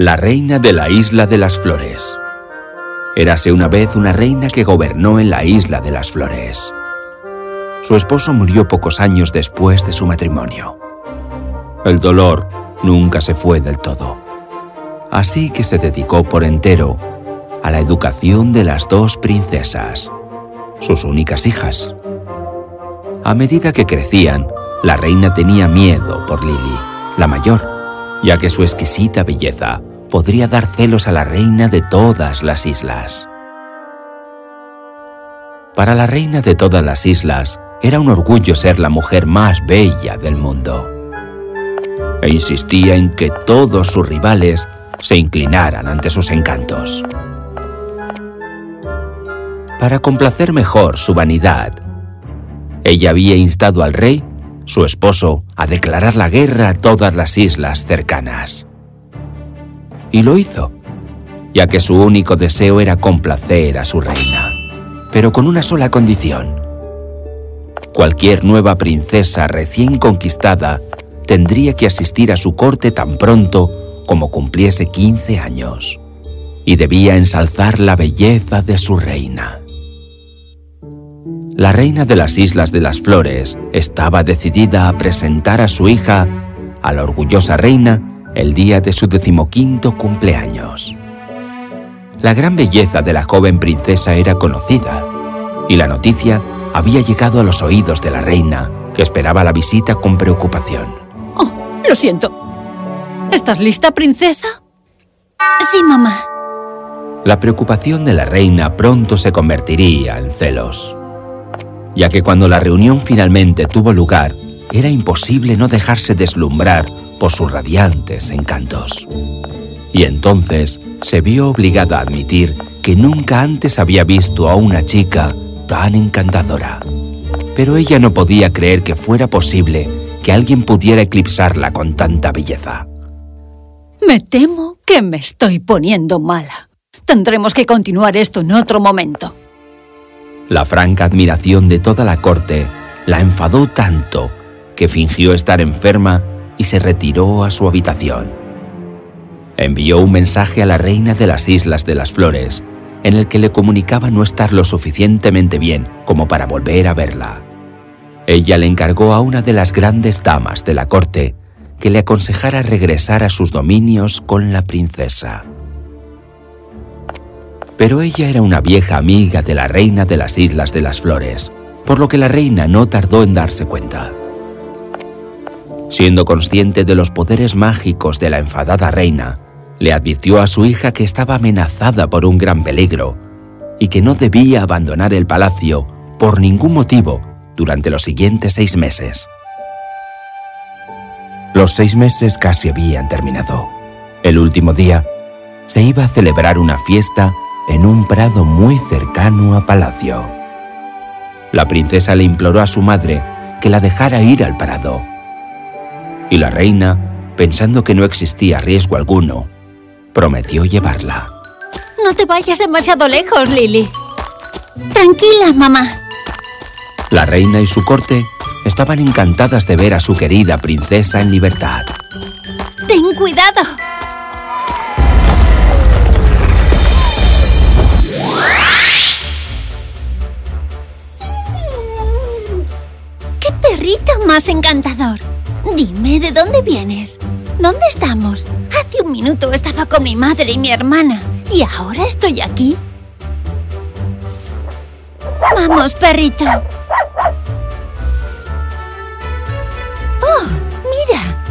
La reina de la isla de las flores. Érase una vez una reina que gobernó en la isla de las flores. Su esposo murió pocos años después de su matrimonio. El dolor nunca se fue del todo. Así que se dedicó por entero a la educación de las dos princesas, sus únicas hijas. A medida que crecían, la reina tenía miedo por Lily, la mayor, ya que su exquisita belleza podría dar celos a la reina de todas las islas. Para la reina de todas las islas, era un orgullo ser la mujer más bella del mundo. E insistía en que todos sus rivales se inclinaran ante sus encantos. Para complacer mejor su vanidad, ella había instado al rey, su esposo, a declarar la guerra a todas las islas cercanas y lo hizo, ya que su único deseo era complacer a su reina, pero con una sola condición. Cualquier nueva princesa recién conquistada tendría que asistir a su corte tan pronto como cumpliese 15 años, y debía ensalzar la belleza de su reina. La reina de las Islas de las Flores estaba decidida a presentar a su hija, a la orgullosa reina, el día de su decimoquinto cumpleaños. La gran belleza de la joven princesa era conocida, y la noticia había llegado a los oídos de la reina, que esperaba la visita con preocupación. Oh, lo siento. ¿Estás lista, princesa? Sí, mamá. La preocupación de la reina pronto se convertiría en celos, ya que cuando la reunión finalmente tuvo lugar, era imposible no dejarse deslumbrar por sus radiantes encantos. Y entonces se vio obligada a admitir que nunca antes había visto a una chica tan encantadora. Pero ella no podía creer que fuera posible que alguien pudiera eclipsarla con tanta belleza. Me temo que me estoy poniendo mala. Tendremos que continuar esto en otro momento. La franca admiración de toda la corte la enfadó tanto que fingió estar enferma y se retiró a su habitación. Envió un mensaje a la reina de las Islas de las Flores, en el que le comunicaba no estar lo suficientemente bien como para volver a verla. Ella le encargó a una de las grandes damas de la corte que le aconsejara regresar a sus dominios con la princesa. Pero ella era una vieja amiga de la reina de las Islas de las Flores, por lo que la reina no tardó en darse cuenta. Siendo consciente de los poderes mágicos de la enfadada reina, le advirtió a su hija que estaba amenazada por un gran peligro y que no debía abandonar el palacio por ningún motivo durante los siguientes seis meses. Los seis meses casi habían terminado. El último día se iba a celebrar una fiesta en un prado muy cercano a palacio. La princesa le imploró a su madre que la dejara ir al prado y la reina, pensando que no existía riesgo alguno, prometió llevarla. No te vayas demasiado lejos, Lily. Tranquila, mamá. La reina y su corte estaban encantadas de ver a su querida princesa en libertad. Encantador! Dime, ¿de dónde vienes? ¿Dónde estamos? Hace un minuto estaba con mi madre y mi hermana. ¿Y ahora estoy aquí? Vamos, perrito. Oh, mira.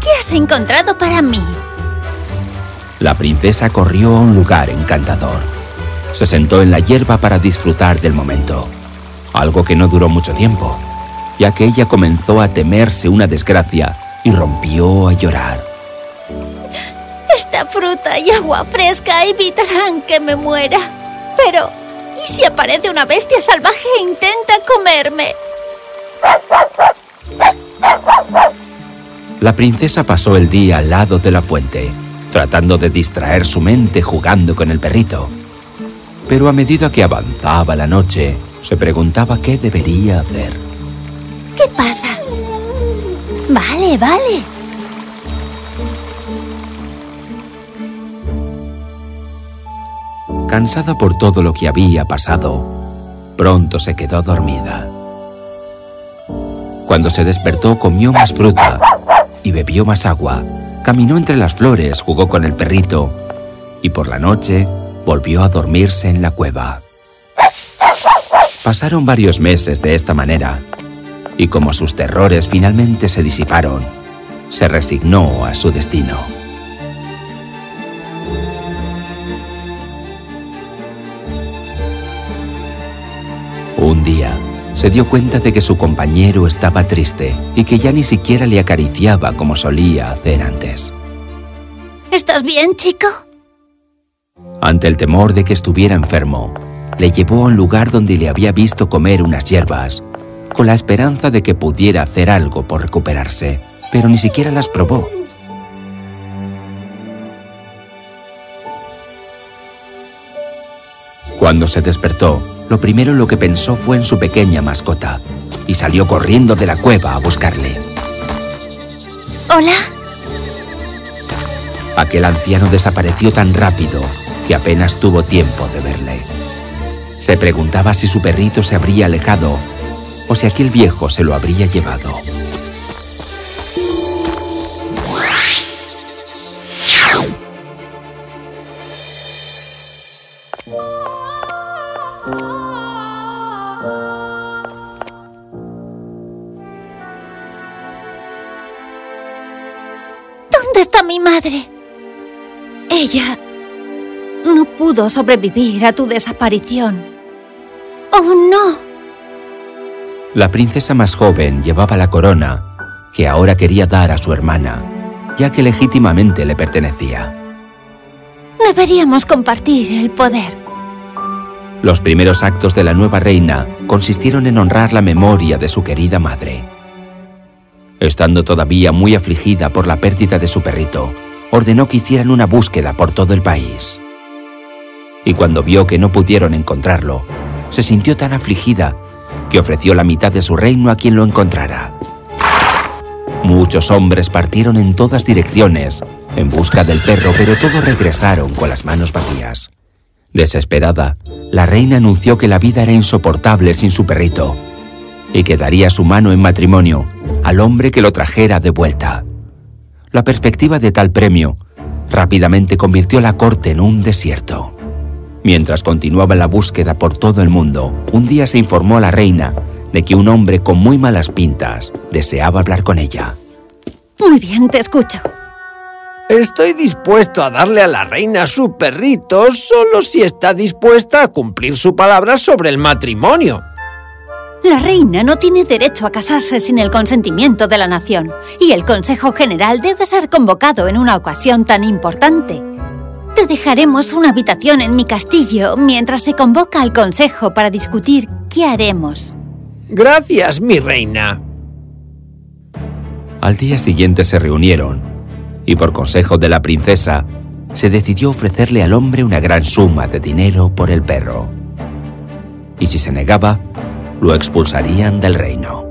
¿Qué has encontrado para mí? La princesa corrió a un lugar encantador. Se sentó en la hierba para disfrutar del momento. Algo que no duró mucho tiempo ya que ella comenzó a temerse una desgracia y rompió a llorar. Esta fruta y agua fresca evitarán que me muera. Pero, ¿y si aparece una bestia salvaje e intenta comerme? La princesa pasó el día al lado de la fuente, tratando de distraer su mente jugando con el perrito. Pero a medida que avanzaba la noche, se preguntaba qué debería hacer. ¿Qué pasa? Vale, vale. Cansada por todo lo que había pasado, pronto se quedó dormida. Cuando se despertó comió más fruta y bebió más agua. Caminó entre las flores, jugó con el perrito y por la noche volvió a dormirse en la cueva. Pasaron varios meses de esta manera y como sus terrores finalmente se disiparon, se resignó a su destino. Un día, se dio cuenta de que su compañero estaba triste y que ya ni siquiera le acariciaba como solía hacer antes. ¿Estás bien, chico? Ante el temor de que estuviera enfermo, le llevó a un lugar donde le había visto comer unas hierbas, con la esperanza de que pudiera hacer algo por recuperarse, pero ni siquiera las probó. Cuando se despertó, lo primero lo que pensó fue en su pequeña mascota y salió corriendo de la cueva a buscarle. ¿Hola? Aquel anciano desapareció tan rápido que apenas tuvo tiempo de verle. Se preguntaba si su perrito se habría alejado o si aquel viejo se lo habría llevado. ¿Dónde está mi madre? Ella no pudo sobrevivir a tu desaparición. ¡Oh, no! La princesa más joven llevaba la corona que ahora quería dar a su hermana, ya que legítimamente le pertenecía. Deberíamos compartir el poder. Los primeros actos de la nueva reina consistieron en honrar la memoria de su querida madre. Estando todavía muy afligida por la pérdida de su perrito, ordenó que hicieran una búsqueda por todo el país. Y cuando vio que no pudieron encontrarlo, se sintió tan afligida que ofreció la mitad de su reino a quien lo encontrara. Muchos hombres partieron en todas direcciones en busca del perro, pero todos regresaron con las manos vacías. Desesperada, la reina anunció que la vida era insoportable sin su perrito y que daría su mano en matrimonio al hombre que lo trajera de vuelta. La perspectiva de tal premio rápidamente convirtió la corte en un desierto. Mientras continuaba la búsqueda por todo el mundo, un día se informó a la reina de que un hombre con muy malas pintas deseaba hablar con ella. Muy bien, te escucho. Estoy dispuesto a darle a la reina su perrito solo si está dispuesta a cumplir su palabra sobre el matrimonio. La reina no tiene derecho a casarse sin el consentimiento de la nación y el Consejo General debe ser convocado en una ocasión tan importante. Te dejaremos una habitación en mi castillo mientras se convoca al Consejo para discutir qué haremos. Gracias, mi reina. Al día siguiente se reunieron y por consejo de la princesa se decidió ofrecerle al hombre una gran suma de dinero por el perro. Y si se negaba, lo expulsarían del reino.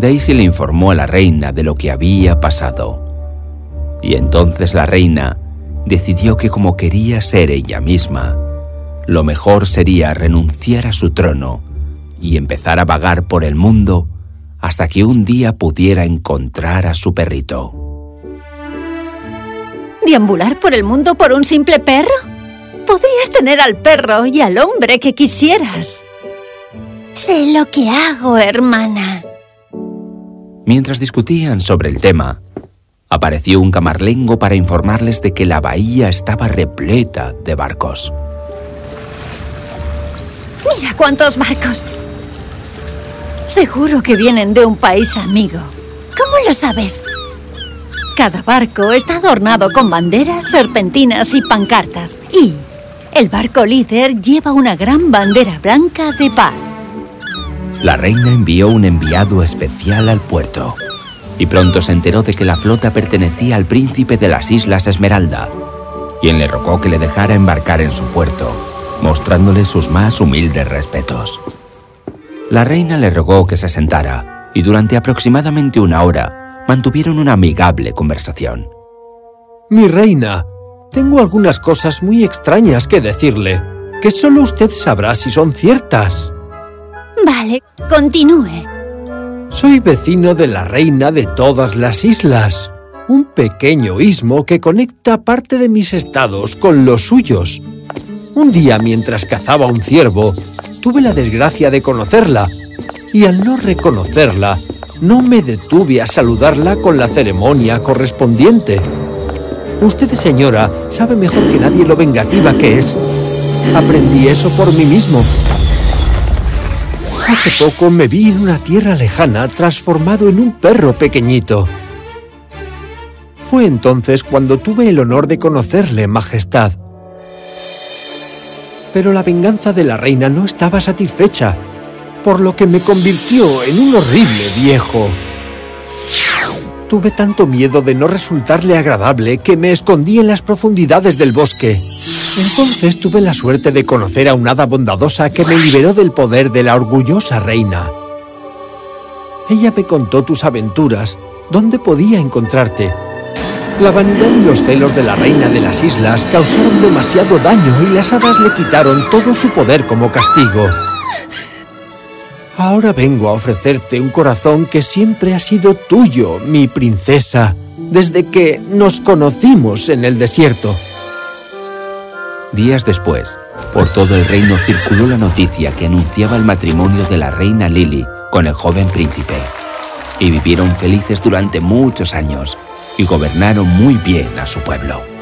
Daisy le informó a la reina de lo que había pasado. Y entonces la reina decidió que como quería ser ella misma, lo mejor sería renunciar a su trono y empezar a vagar por el mundo hasta que un día pudiera encontrar a su perrito. ¿Deambular por el mundo por un simple perro? Podrías tener al perro y al hombre que quisieras. Sé lo que hago, hermana. Mientras discutían sobre el tema, apareció un camarlengo para informarles de que la bahía estaba repleta de barcos. Mira cuántos barcos. Seguro que vienen de un país amigo. ¿Cómo lo sabes? Cada barco está adornado con banderas, serpentinas y pancartas. Y el barco líder lleva una gran bandera blanca de paz. La reina envió un enviado especial al puerto y pronto se enteró de que la flota pertenecía al príncipe de las Islas Esmeralda, quien le rogó que le dejara embarcar en su puerto, mostrándole sus más humildes respetos. La reina le rogó que se sentara y durante aproximadamente una hora mantuvieron una amigable conversación. Mi reina, tengo algunas cosas muy extrañas que decirle, que solo usted sabrá si son ciertas. Vale, continúe. Soy vecino de la reina de todas las islas, un pequeño istmo que conecta parte de mis estados con los suyos. Un día, mientras cazaba un ciervo, tuve la desgracia de conocerla, y al no reconocerla, no me detuve a saludarla con la ceremonia correspondiente. Usted, señora, sabe mejor que nadie lo vengativa que es. Aprendí eso por mí mismo. Hace poco me vi en una tierra lejana transformado en un perro pequeñito. Fue entonces cuando tuve el honor de conocerle, Majestad. Pero la venganza de la reina no estaba satisfecha, por lo que me convirtió en un horrible viejo. Tuve tanto miedo de no resultarle agradable que me escondí en las profundidades del bosque. Entonces tuve la suerte de conocer a una hada bondadosa que me liberó del poder de la orgullosa reina. Ella me contó tus aventuras, dónde podía encontrarte. La vanidad y los celos de la reina de las islas causaron demasiado daño y las hadas le quitaron todo su poder como castigo. Ahora vengo a ofrecerte un corazón que siempre ha sido tuyo, mi princesa, desde que nos conocimos en el desierto. Días después, por todo el reino circuló la noticia que anunciaba el matrimonio de la reina Lily con el joven príncipe. Y vivieron felices durante muchos años y gobernaron muy bien a su pueblo.